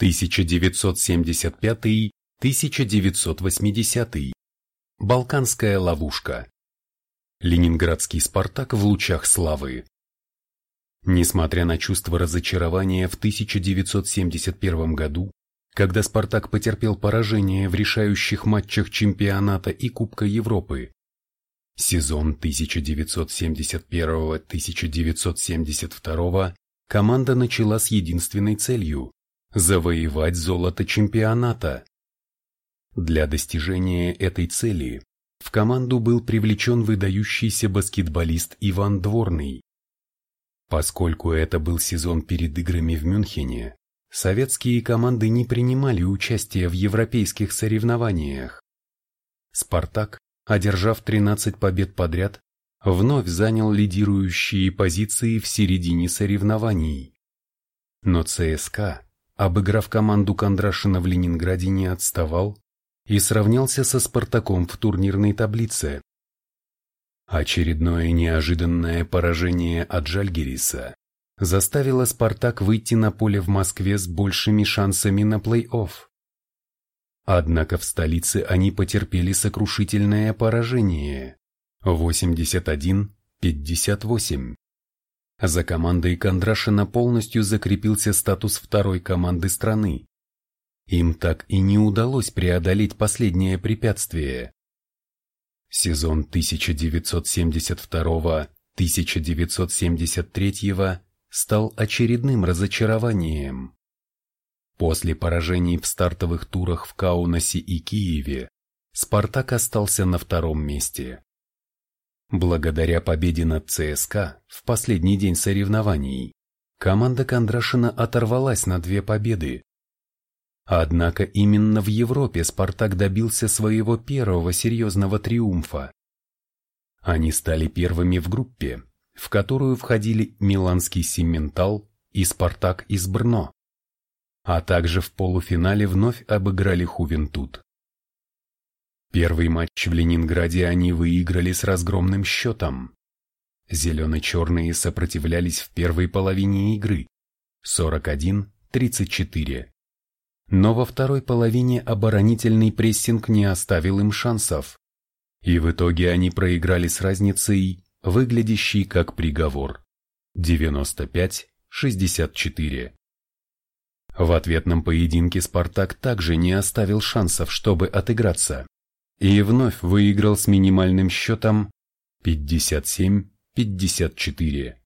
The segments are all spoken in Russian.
1975-1980. Балканская ловушка. Ленинградский «Спартак» в лучах славы. Несмотря на чувство разочарования в 1971 году, когда «Спартак» потерпел поражение в решающих матчах чемпионата и Кубка Европы, сезон 1971-1972 команда начала с единственной целью – завоевать золото чемпионата. Для достижения этой цели в команду был привлечен выдающийся баскетболист Иван Дворный. Поскольку это был сезон перед играми в Мюнхене, советские команды не принимали участия в европейских соревнованиях. «Спартак», одержав 13 побед подряд, вновь занял лидирующие позиции в середине соревнований. Но ЦСКА, обыграв команду Кондрашина в Ленинграде, не отставал и сравнялся со «Спартаком» в турнирной таблице. Очередное неожиданное поражение от Жальгериса заставило «Спартак» выйти на поле в Москве с большими шансами на плей-офф. Однако в столице они потерпели сокрушительное поражение 81-58. За командой Кондрашина полностью закрепился статус второй команды страны. Им так и не удалось преодолеть последнее препятствие. Сезон 1972-1973 стал очередным разочарованием. После поражений в стартовых турах в Каунасе и Киеве «Спартак» остался на втором месте. Благодаря победе над ЦСКА в последний день соревнований, команда Кондрашина оторвалась на две победы. Однако именно в Европе «Спартак» добился своего первого серьезного триумфа. Они стали первыми в группе, в которую входили Миланский Симментал и «Спартак» из Брно а также в полуфинале вновь обыграли Хувентут. Первый матч в Ленинграде они выиграли с разгромным счетом. Зелено-черные сопротивлялись в первой половине игры 41-34. Но во второй половине оборонительный прессинг не оставил им шансов. И в итоге они проиграли с разницей, выглядящей как приговор 95-64. В ответном поединке Спартак также не оставил шансов, чтобы отыграться, и вновь выиграл с минимальным счетом 57-54.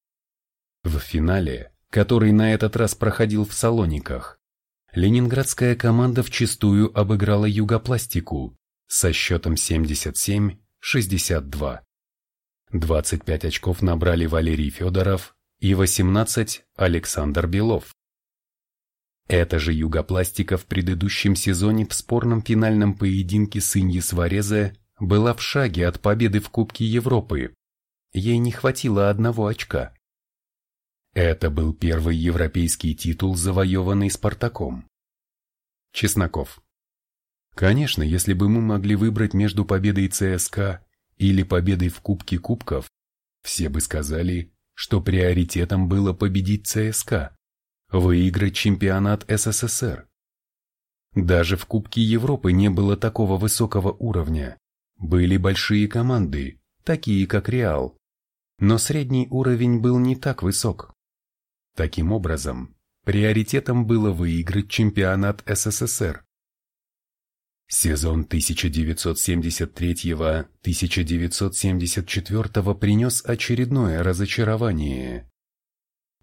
В финале, который на этот раз проходил в Салониках, ленинградская команда вчистую обыграла Югопластику со счетом 77-62. 25 очков набрали Валерий Федоров и 18 Александр Белов. Эта же югопластика в предыдущем сезоне в спорном финальном поединке с Иньи Сварезе была в шаге от победы в Кубке Европы. Ей не хватило одного очка. Это был первый европейский титул, завоеванный Спартаком. Чесноков. Конечно, если бы мы могли выбрать между победой ЦСКА или победой в Кубке Кубков, все бы сказали, что приоритетом было победить ЦСКА выиграть чемпионат СССР. Даже в Кубке Европы не было такого высокого уровня. Были большие команды, такие как Реал, но средний уровень был не так высок. Таким образом, приоритетом было выиграть чемпионат СССР. Сезон 1973-1974 принес очередное разочарование.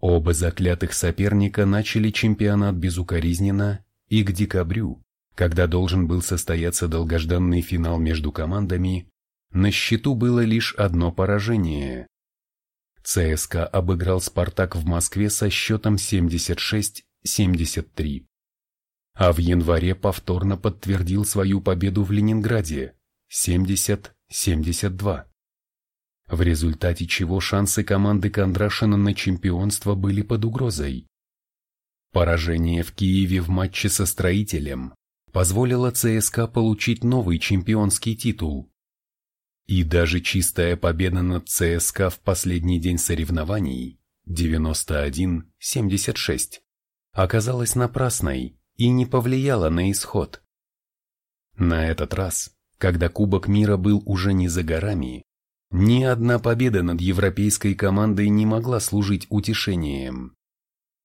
Оба заклятых соперника начали чемпионат безукоризненно и к декабрю, когда должен был состояться долгожданный финал между командами, на счету было лишь одно поражение. ЦСКА обыграл «Спартак» в Москве со счетом 76-73. А в январе повторно подтвердил свою победу в Ленинграде 70-72 в результате чего шансы команды Кондрашина на чемпионство были под угрозой. Поражение в Киеве в матче со строителем позволило ЦСКА получить новый чемпионский титул. И даже чистая победа над ЦСКА в последний день соревнований 91-76 оказалась напрасной, и не повлияла на исход. На этот раз, когда Кубок мира был уже не за горами, ни одна победа над европейской командой не могла служить утешением.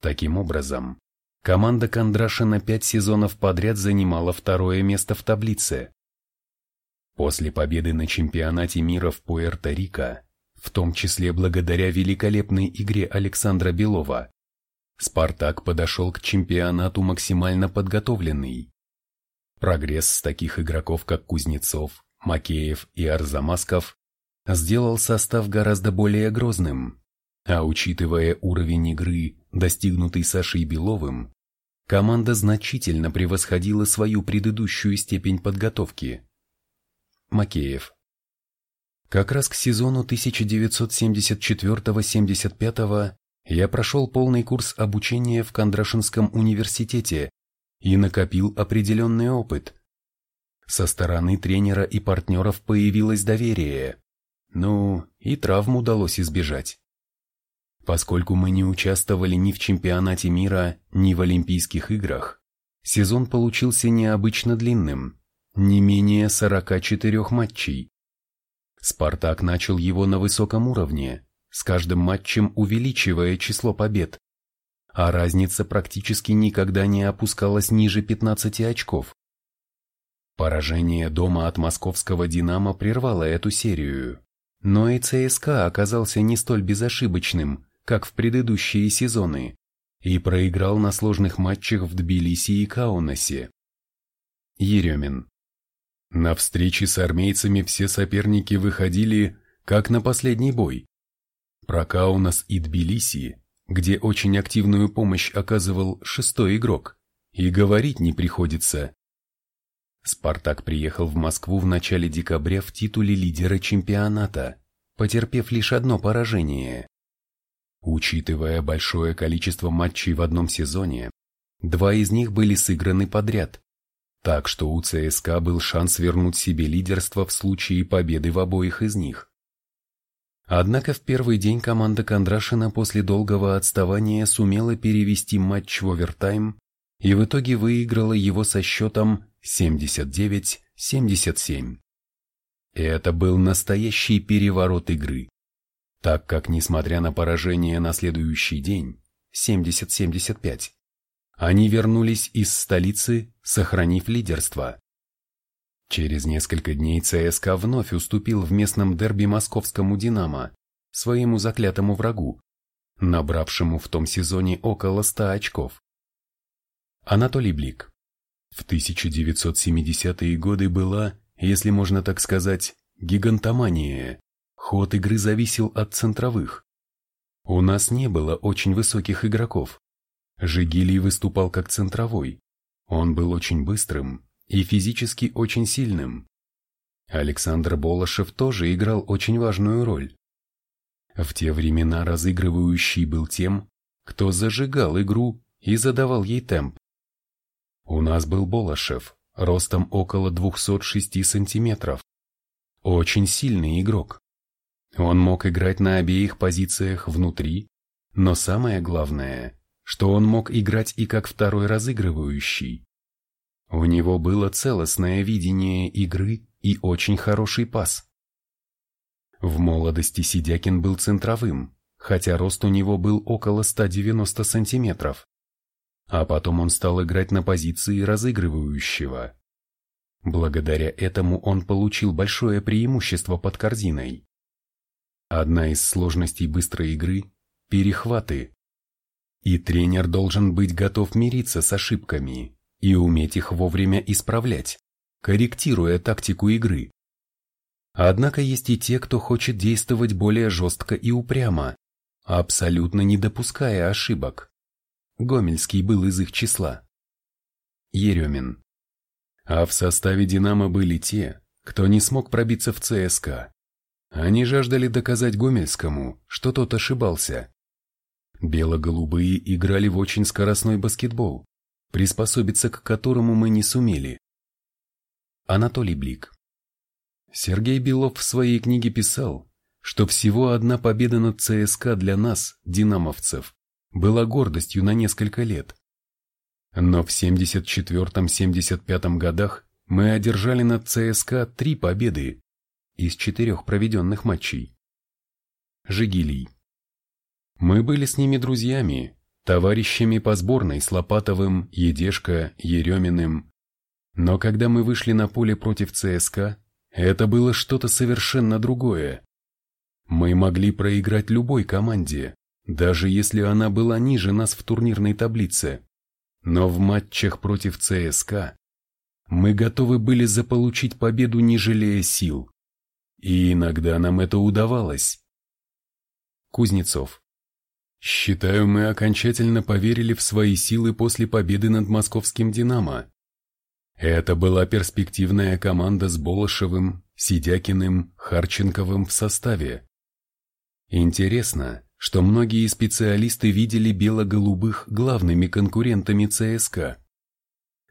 Таким образом, команда Кондрашина пять сезонов подряд занимала второе место в таблице. После победы на чемпионате мира в Пуэрто-Рико, в том числе благодаря великолепной игре Александра Белова, Спартак подошел к чемпионату максимально подготовленный. Прогресс таких игроков, как Кузнецов, Макеев и Арзамасков, сделал состав гораздо более грозным, а учитывая уровень игры, достигнутый Сашей Беловым, команда значительно превосходила свою предыдущую степень подготовки. Макеев Как раз к сезону 1974-75 я прошел полный курс обучения в Кондрашинском университете и накопил определенный опыт. Со стороны тренера и партнеров появилось доверие. Ну, и травм удалось избежать. Поскольку мы не участвовали ни в чемпионате мира, ни в Олимпийских играх, сезон получился необычно длинным, не менее 44 матчей. «Спартак» начал его на высоком уровне, с каждым матчем увеличивая число побед, а разница практически никогда не опускалась ниже 15 очков. Поражение дома от московского «Динамо» прервало эту серию, но и ЦСКА оказался не столь безошибочным, как в предыдущие сезоны, и проиграл на сложных матчах в Тбилиси и Каунасе. Еремин. На встрече с армейцами все соперники выходили, как на последний бой. Про Каунас и Тбилиси, где очень активную помощь оказывал шестой игрок, и говорить не приходится. Спартак приехал в Москву в начале декабря в титуле лидера чемпионата, потерпев лишь одно поражение. Учитывая большое количество матчей в одном сезоне, два из них были сыграны подряд, так что у ЦСКА был шанс вернуть себе лидерство в случае победы в обоих из них. Однако в первый день команда Кондрашина после долгого отставания сумела перевести матч в овертайм и в итоге выиграла его со счетом 79-77. Это был настоящий переворот игры, так как, несмотря на поражение на следующий день, 70-75, они вернулись из столицы, сохранив лидерство. Через несколько дней ЦСКА вновь уступил в местном дерби московскому «Динамо», своему заклятому врагу, набравшему в том сезоне около 100 очков. Анатолий Блик. В 1970-е годы была, если можно так сказать, гигантомания. Ход игры зависел от центровых. У нас не было очень высоких игроков, Жигилий выступал как центровой. Он был очень быстрым и физически очень сильным. Александр Болошев тоже играл очень важную роль. В те времена разыгрывающий был тем, кто зажигал игру и задавал ей темп. У нас был Болошев, ростом около 206 сантиметров. Очень сильный игрок. Он мог играть на обеих позициях внутри, но самое главное, что он мог играть и как второй разыгрывающий. У него было целостное видение игры и очень хороший пас. В молодости Сидякин был центровым, хотя рост у него был около 190 сантиметров. А потом он стал играть на позиции разыгрывающего. Благодаря этому он получил большое преимущество под корзиной. Одна из сложностей быстрой игры – перехваты. И тренер должен быть готов мириться с ошибками и уметь их вовремя исправлять, корректируя тактику игры. Однако есть и те, кто хочет действовать более жестко и упрямо, абсолютно не допуская ошибок. Гомельский был из их числа. Еремин. А в составе «Динамо» были те, кто не смог пробиться в ЦСКА. Они жаждали доказать Гомельскому, что тот ошибался, Бело-голубые играли в очень скоростной баскетбол, приспособиться к которому мы не сумели. Анатолий Блик Сергей Белов в своей книге писал, что всего одна победа над ЦСКА для нас, динамовцев, была гордостью на несколько лет. Но в 74-75 годах мы одержали над ЦСКА три победы из четырех проведенных матчей. Жигилий. Мы были с ними друзьями, товарищами по сборной с Лопатовым, Едешко, Ереминым. Но когда мы вышли на поле против ЦСКА, это было что-то совершенно другое. Мы могли проиграть любой команде, даже если она была ниже нас в турнирной таблице. Но в матчах против ЦСКА мы готовы были заполучить победу, не жалея сил. И иногда нам это удавалось. Кузнецов. Считаю, мы окончательно поверили в свои силы после победы над московским «Динамо». Это была перспективная команда с Болошевым, Сидякиным, Харченковым в составе. Интересно, что многие специалисты видели бело-голубых главными конкурентами ЦСКА.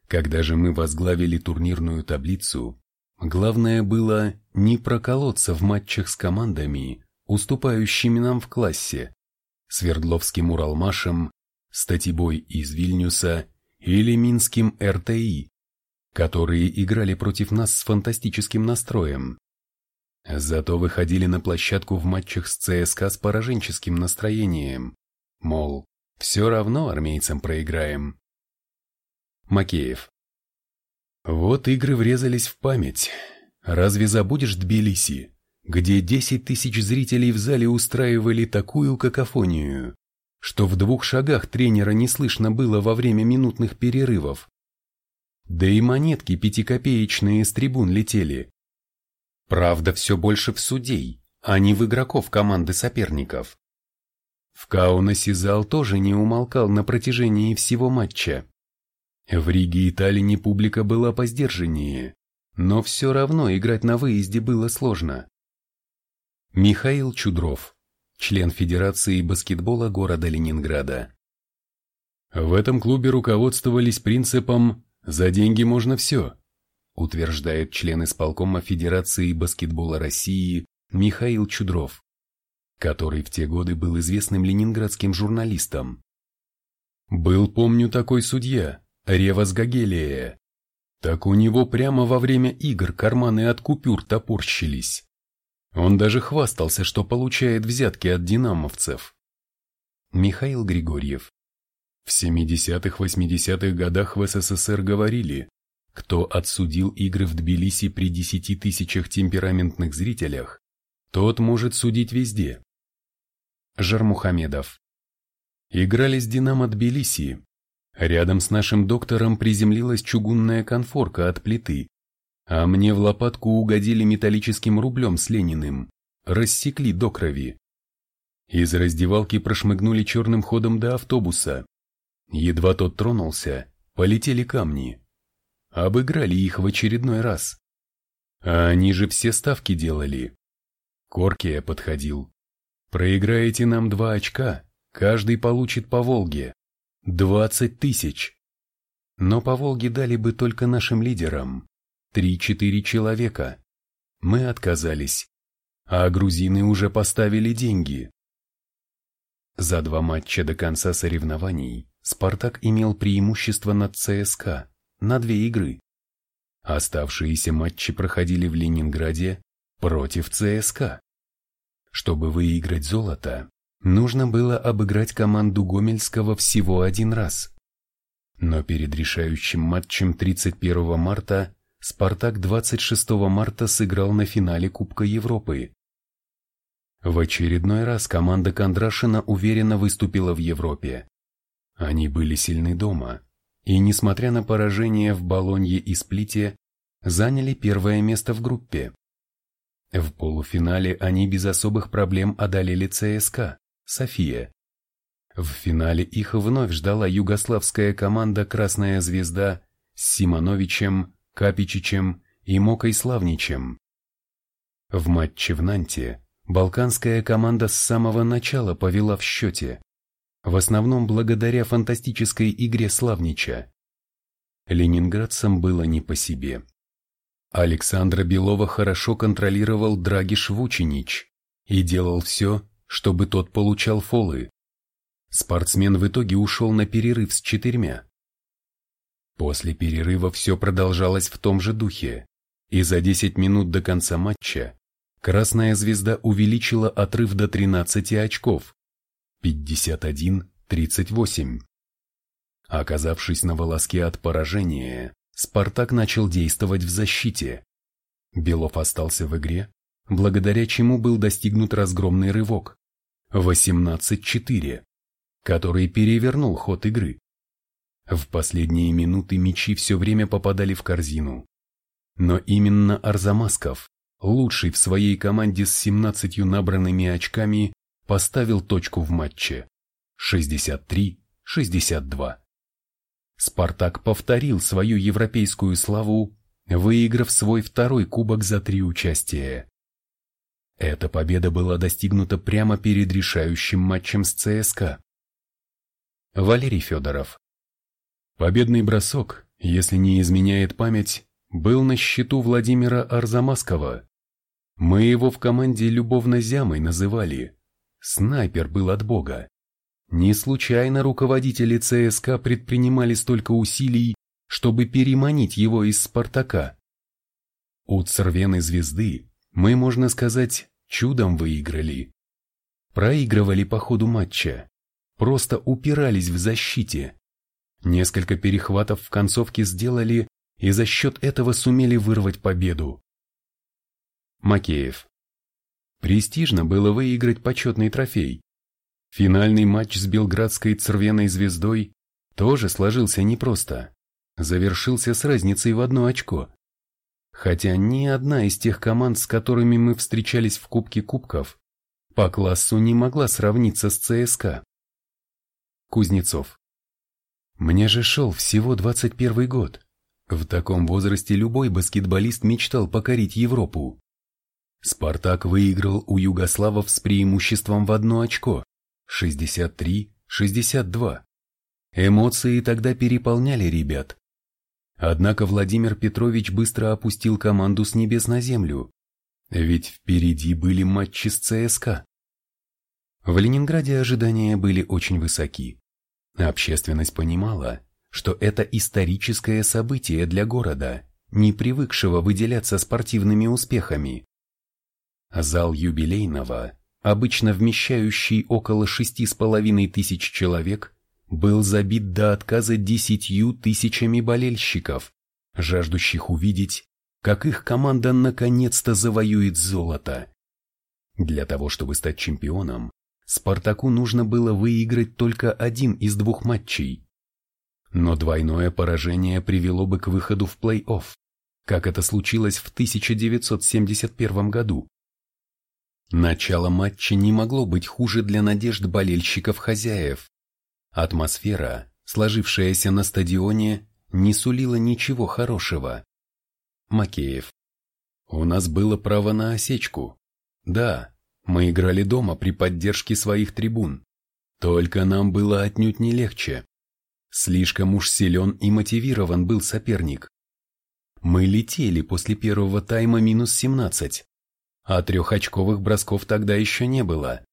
Когда же мы возглавили турнирную таблицу, главное было не проколоться в матчах с командами, уступающими нам в классе, Свердловским Уралмашем, Статибой из Вильнюса или Минским РТИ, которые играли против нас с фантастическим настроем. Зато выходили на площадку в матчах с ЦСКА с пораженческим настроением, мол, все равно армейцам проиграем. Макеев. Вот игры врезались в память. Разве забудешь Тбилиси, где 10 тысяч зрителей в зале устраивали такую какофонию, что в двух шагах тренера не слышно было во время минутных перерывов. Да и монетки пятикопеечные с трибун летели. Правда, все больше в судей, а не в игроков команды соперников. В Каунасе зал тоже не умолкал на протяжении всего матча. В Риге и Таллине публика была поздержаннее, но все равно играть на выезде было сложно. Михаил Чудров, член Федерации баскетбола города Ленинграда. В этом клубе руководствовались принципом «за деньги можно все», утверждает член исполкома Федерации баскетбола России Михаил Чудров, который в те годы был известным ленинградским журналистом. Был, помню, такой судья, Ревас Гагелия. Так у него прямо во время игр карманы от купюр топорщились. Он даже хвастался, что получает взятки от динамовцев. Михаил Григорьев. В 70-80-х годах в СССР говорили, кто отсудил игры в Тбилиси при 10 тысячах темпераментных зрителях, тот может судить везде. Жармухамедов. Играли с «Динамо» Тбилиси, Рядом с нашим доктором приземлилась чугунная конфорка от плиты, а мне в лопатку угодили металлическим рублем с Лениным, рассекли до крови. Из раздевалки прошмыгнули черным ходом до автобуса. Едва тот тронулся, полетели камни. Обыграли их в очередной раз. А они же все ставки делали. Коркия подходил. Проиграете нам два очка, каждый получит по Волге. Двадцать тысяч! Но по Волге дали бы только нашим лидерам. Три-четыре человека. Мы отказались. А грузины уже поставили деньги. За два матча до конца соревнований «Спартак» имел преимущество над ЦСКА на две игры. Оставшиеся матчи проходили в Ленинграде против ЦСКА. Чтобы выиграть золото, Нужно было обыграть команду Гомельского всего один раз. Но перед решающим матчем 31 марта «Спартак» 26 марта сыграл на финале Кубка Европы. В очередной раз команда Кондрашина уверенно выступила в Европе. Они были сильны дома, и, несмотря на поражение в Болонье и Сплите, заняли первое место в группе. В полуфинале они без особых проблем одолели ЦСКА. София. В финале их вновь ждала югославская команда «Красная звезда» с Симоновичем, Капичичем и Мокой Славничем. В матче в Нанте балканская команда с самого начала повела в счете, в основном благодаря фантастической игре Славнича. Ленинградцам было не по себе. Александра Белова хорошо контролировал Драгиш Вучинич и делал все, чтобы тот получал фолы. Спортсмен в итоге ушел на перерыв с четырьмя. После перерыва все продолжалось в том же духе, и за 10 минут до конца матча Красная Звезда увеличила отрыв до 13 очков – 51-38. Оказавшись на волоске от поражения, Спартак начал действовать в защите. Белов остался в игре, благодаря чему был достигнут разгромный рывок – 18-4, который перевернул ход игры. В последние минуты мячи все время попадали в корзину. Но именно Арзамасков, лучший в своей команде с 17 набранными очками, поставил точку в матче. 63-62. Спартак повторил свою европейскую славу, выиграв свой второй кубок за три участия. Эта победа была достигнута прямо перед решающим матчем с ЦСКА. Валерий Федоров Победный бросок, если не изменяет память, был на счету Владимира Арзамаскова. Мы его в команде любовно Зямой называли. Снайпер был от бога. Не случайно руководители ЦСКА предпринимали столько усилий, чтобы переманить его из «Спартака». У Цервеной звезды мы, можно сказать, чудом выиграли. Проигрывали по ходу матча, просто упирались в защите. Несколько перехватов в концовке сделали и за счет этого сумели вырвать победу. Макеев. Престижно было выиграть почетный трофей. Финальный матч с белградской цервеной звездой тоже сложился непросто. Завершился с разницей в одно очко. Хотя ни одна из тех команд, с которыми мы встречались в Кубке Кубков, по классу не могла сравниться с ЦСКА. Кузнецов. Мне же шел всего 21 год. В таком возрасте любой баскетболист мечтал покорить Европу. Спартак выиграл у югославов с преимуществом в одно очко – 63-62. Эмоции тогда переполняли ребят. Однако Владимир Петрович быстро опустил команду с небес на землю, ведь впереди были матчи с ЦСКА. В Ленинграде ожидания были очень высоки. Общественность понимала, что это историческое событие для города, не привыкшего выделяться спортивными успехами. Зал юбилейного, обычно вмещающий около шести с половиной тысяч человек, был забит до отказа десятью тысячами болельщиков, жаждущих увидеть, как их команда наконец-то завоюет золото. Для того, чтобы стать чемпионом, Спартаку нужно было выиграть только один из двух матчей. Но двойное поражение привело бы к выходу в плей-офф, как это случилось в 1971 году. Начало матча не могло быть хуже для надежд болельщиков-хозяев. Атмосфера, сложившаяся на стадионе, не сулила ничего хорошего. Макеев. У нас было право на осечку. Да, мы играли дома при поддержке своих трибун. Только нам было отнюдь не легче. Слишком уж силен и мотивирован был соперник. Мы летели после первого тайма минус 17, а трехочковых бросков тогда еще не было.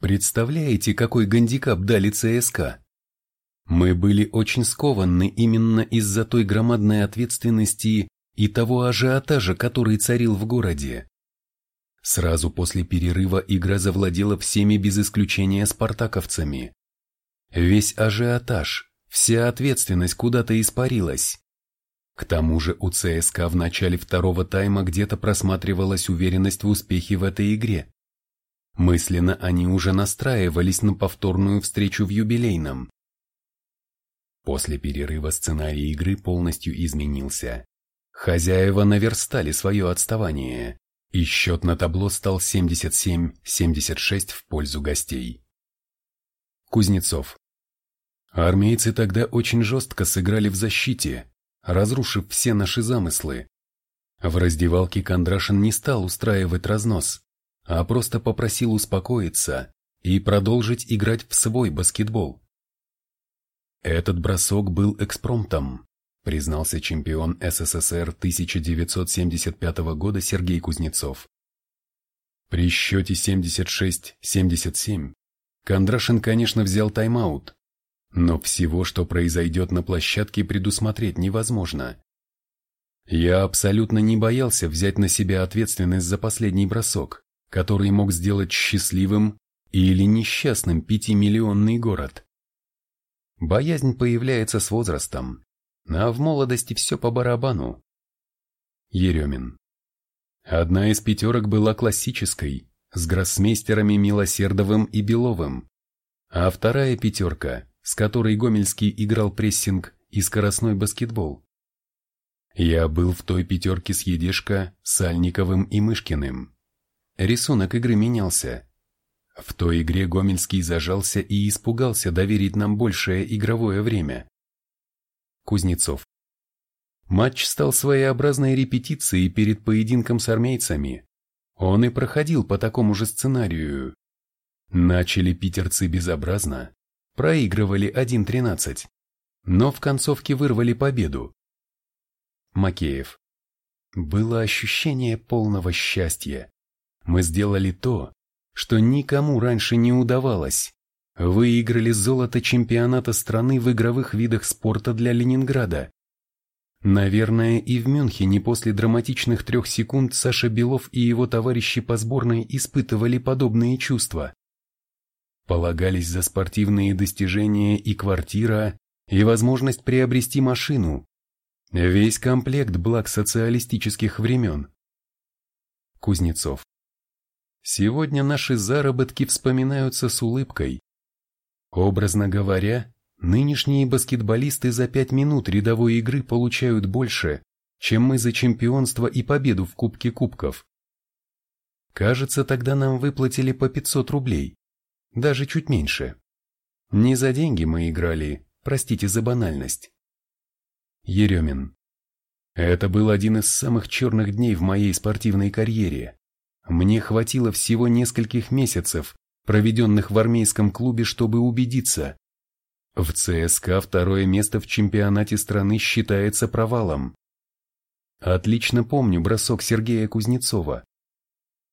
Представляете, какой гандикап дали ЦСКА? Мы были очень скованы именно из-за той громадной ответственности и того ажиотажа, который царил в городе. Сразу после перерыва игра завладела всеми без исключения спартаковцами. Весь ажиотаж, вся ответственность куда-то испарилась. К тому же у ЦСКА в начале второго тайма где-то просматривалась уверенность в успехе в этой игре. Мысленно они уже настраивались на повторную встречу в юбилейном. После перерыва сценарий игры полностью изменился. Хозяева наверстали свое отставание и счет на табло стал 77-76 в пользу гостей. Кузнецов. Армейцы тогда очень жестко сыграли в защите, разрушив все наши замыслы. В раздевалке Кондрашин не стал устраивать разнос, а просто попросил успокоиться и продолжить играть в свой баскетбол. Этот бросок был экспромтом, признался чемпион СССР 1975 года Сергей Кузнецов. При счете 76-77 Кондрашин, конечно, взял тайм-аут, Но всего, что произойдет на площадке, предусмотреть невозможно. Я абсолютно не боялся взять на себя ответственность за последний бросок, который мог сделать счастливым или несчастным пятимиллионный город. Боязнь появляется с возрастом, а в молодости все по барабану. Еремин. Одна из пятерок была классической, с гроссмейстерами Милосердовым и Беловым, а вторая пятерка, с которой Гомельский играл прессинг и скоростной баскетбол. Я был в той пятерке с Едешко, Сальниковым и Мышкиным. Рисунок игры менялся. В той игре Гомельский зажался и испугался доверить нам большее игровое время. Кузнецов. Матч стал своеобразной репетицией перед поединком с армейцами. Он и проходил по такому же сценарию. Начали питерцы безобразно, проигрывали 1-13, но в концовке вырвали победу. Макеев. Было ощущение полного счастья. Мы сделали то, что никому раньше не удавалось. Выиграли золото чемпионата страны в игровых видах спорта для Ленинграда. Наверное, и в Мюнхене после драматичных трех секунд Саша Белов и его товарищи по сборной испытывали подобные чувства. Полагались за спортивные достижения и квартира, и возможность приобрести машину. Весь комплект благ социалистических времен. Кузнецов. Сегодня наши заработки вспоминаются с улыбкой. Образно говоря, Нынешние баскетболисты за пять минут рядовой игры получают больше, чем мы за чемпионство и победу в Кубке Кубков. Кажется, тогда нам выплатили по 500 рублей, даже чуть меньше. Не за деньги мы играли, простите за банальность. Еремин. Это был один из самых черных дней в моей спортивной карьере. Мне хватило всего нескольких месяцев, проведенных в армейском клубе, чтобы убедиться, в ЦСКА второе место в чемпионате страны считается провалом. Отлично помню бросок Сергея Кузнецова.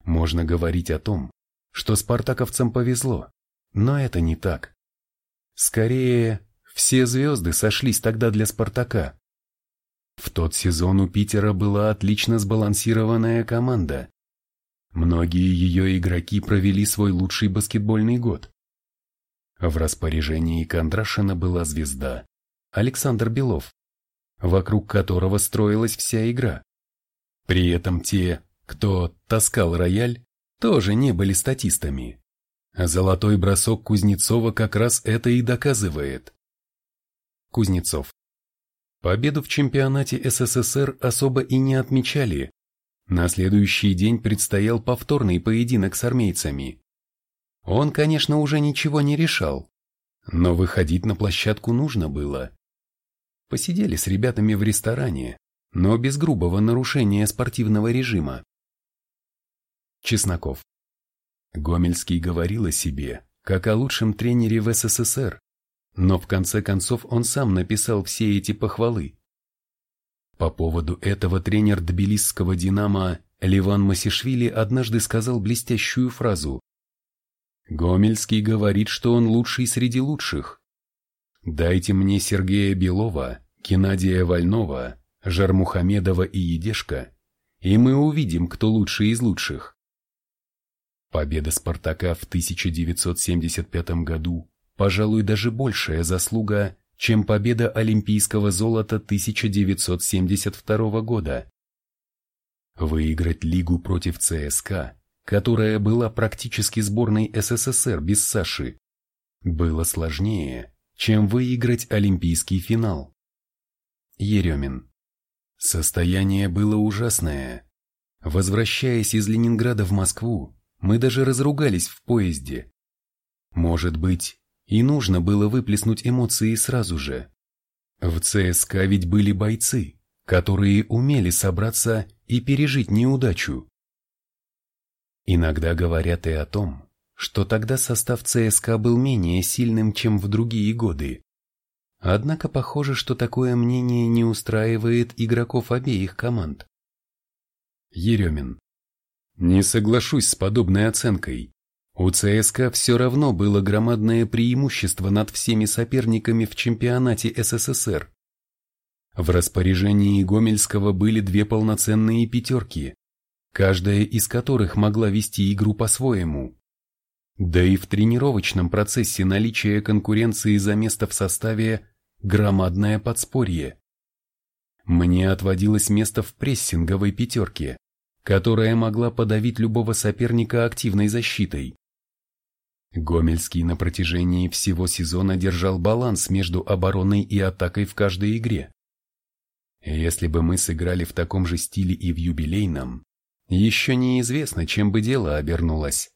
Можно говорить о том, что спартаковцам повезло, но это не так. Скорее, все звезды сошлись тогда для Спартака. В тот сезон у Питера была отлично сбалансированная команда. Многие ее игроки провели свой лучший баскетбольный год. В распоряжении Кондрашина была звезда, Александр Белов, вокруг которого строилась вся игра. При этом те, кто таскал рояль, тоже не были статистами. Золотой бросок Кузнецова как раз это и доказывает. Кузнецов. Победу в чемпионате СССР особо и не отмечали. На следующий день предстоял повторный поединок с армейцами. Он, конечно, уже ничего не решал, но выходить на площадку нужно было. Посидели с ребятами в ресторане, но без грубого нарушения спортивного режима. Чесноков. Гомельский говорил о себе, как о лучшем тренере в СССР, но в конце концов он сам написал все эти похвалы. По поводу этого тренер тбилисского «Динамо» Ливан Масишвили однажды сказал блестящую фразу Гомельский говорит, что он лучший среди лучших. Дайте мне Сергея Белова, Геннадия Вольнова, Жармухамедова и Едешка, и мы увидим, кто лучший из лучших. Победа Спартака в 1975 году, пожалуй, даже большая заслуга, чем победа олимпийского золота 1972 года. Выиграть лигу против ЦСКА которая была практически сборной СССР без Саши, было сложнее, чем выиграть олимпийский финал. Еремин. Состояние было ужасное. Возвращаясь из Ленинграда в Москву, мы даже разругались в поезде. Может быть, и нужно было выплеснуть эмоции сразу же. В ЦСКА ведь были бойцы, которые умели собраться и пережить неудачу. Иногда говорят и о том, что тогда состав ЦСКА был менее сильным, чем в другие годы. Однако похоже, что такое мнение не устраивает игроков обеих команд. Еремин. Не соглашусь с подобной оценкой. У ЦСКА все равно было громадное преимущество над всеми соперниками в чемпионате СССР. В распоряжении Гомельского были две полноценные пятерки, каждая из которых могла вести игру по-своему. Да и в тренировочном процессе наличие конкуренции за место в составе – громадное подспорье. Мне отводилось место в прессинговой пятерке, которая могла подавить любого соперника активной защитой. Гомельский на протяжении всего сезона держал баланс между обороной и атакой в каждой игре. Если бы мы сыграли в таком же стиле и в юбилейном, еще неизвестно, чем бы дело обернулось.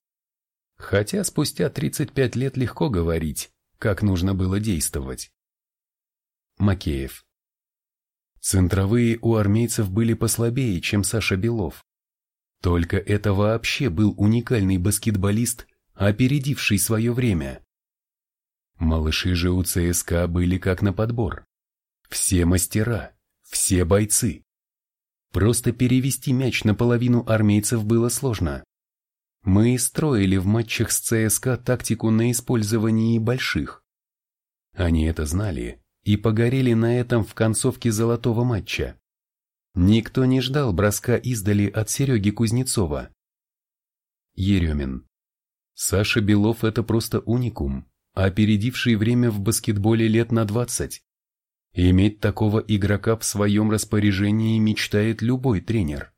Хотя спустя 35 лет легко говорить, как нужно было действовать. Макеев. Центровые у армейцев были послабее, чем Саша Белов. Только это вообще был уникальный баскетболист, опередивший свое время. Малыши же у ЦСКА были как на подбор. Все мастера, все бойцы. Просто перевести мяч наполовину армейцев было сложно. Мы строили в матчах с ЦСКА тактику на использовании больших. Они это знали и погорели на этом в концовке золотого матча. Никто не ждал броска издали от Сереги Кузнецова. Еремин. Саша Белов – это просто уникум, опередивший время в баскетболе лет на 20. Иметь такого игрока в своем распоряжении мечтает любой тренер.